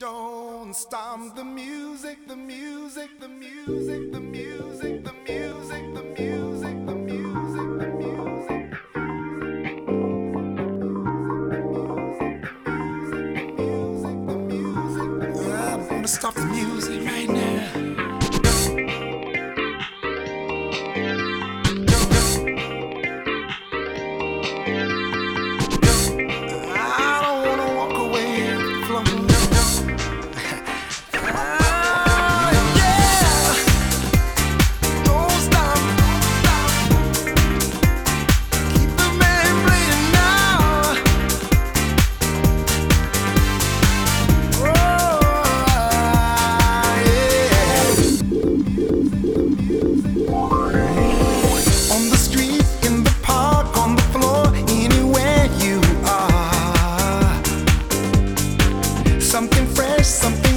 Don't stop the music, the music, the music, the music, the music, the music, the music, the music. Stop the music right now. Something fresh, something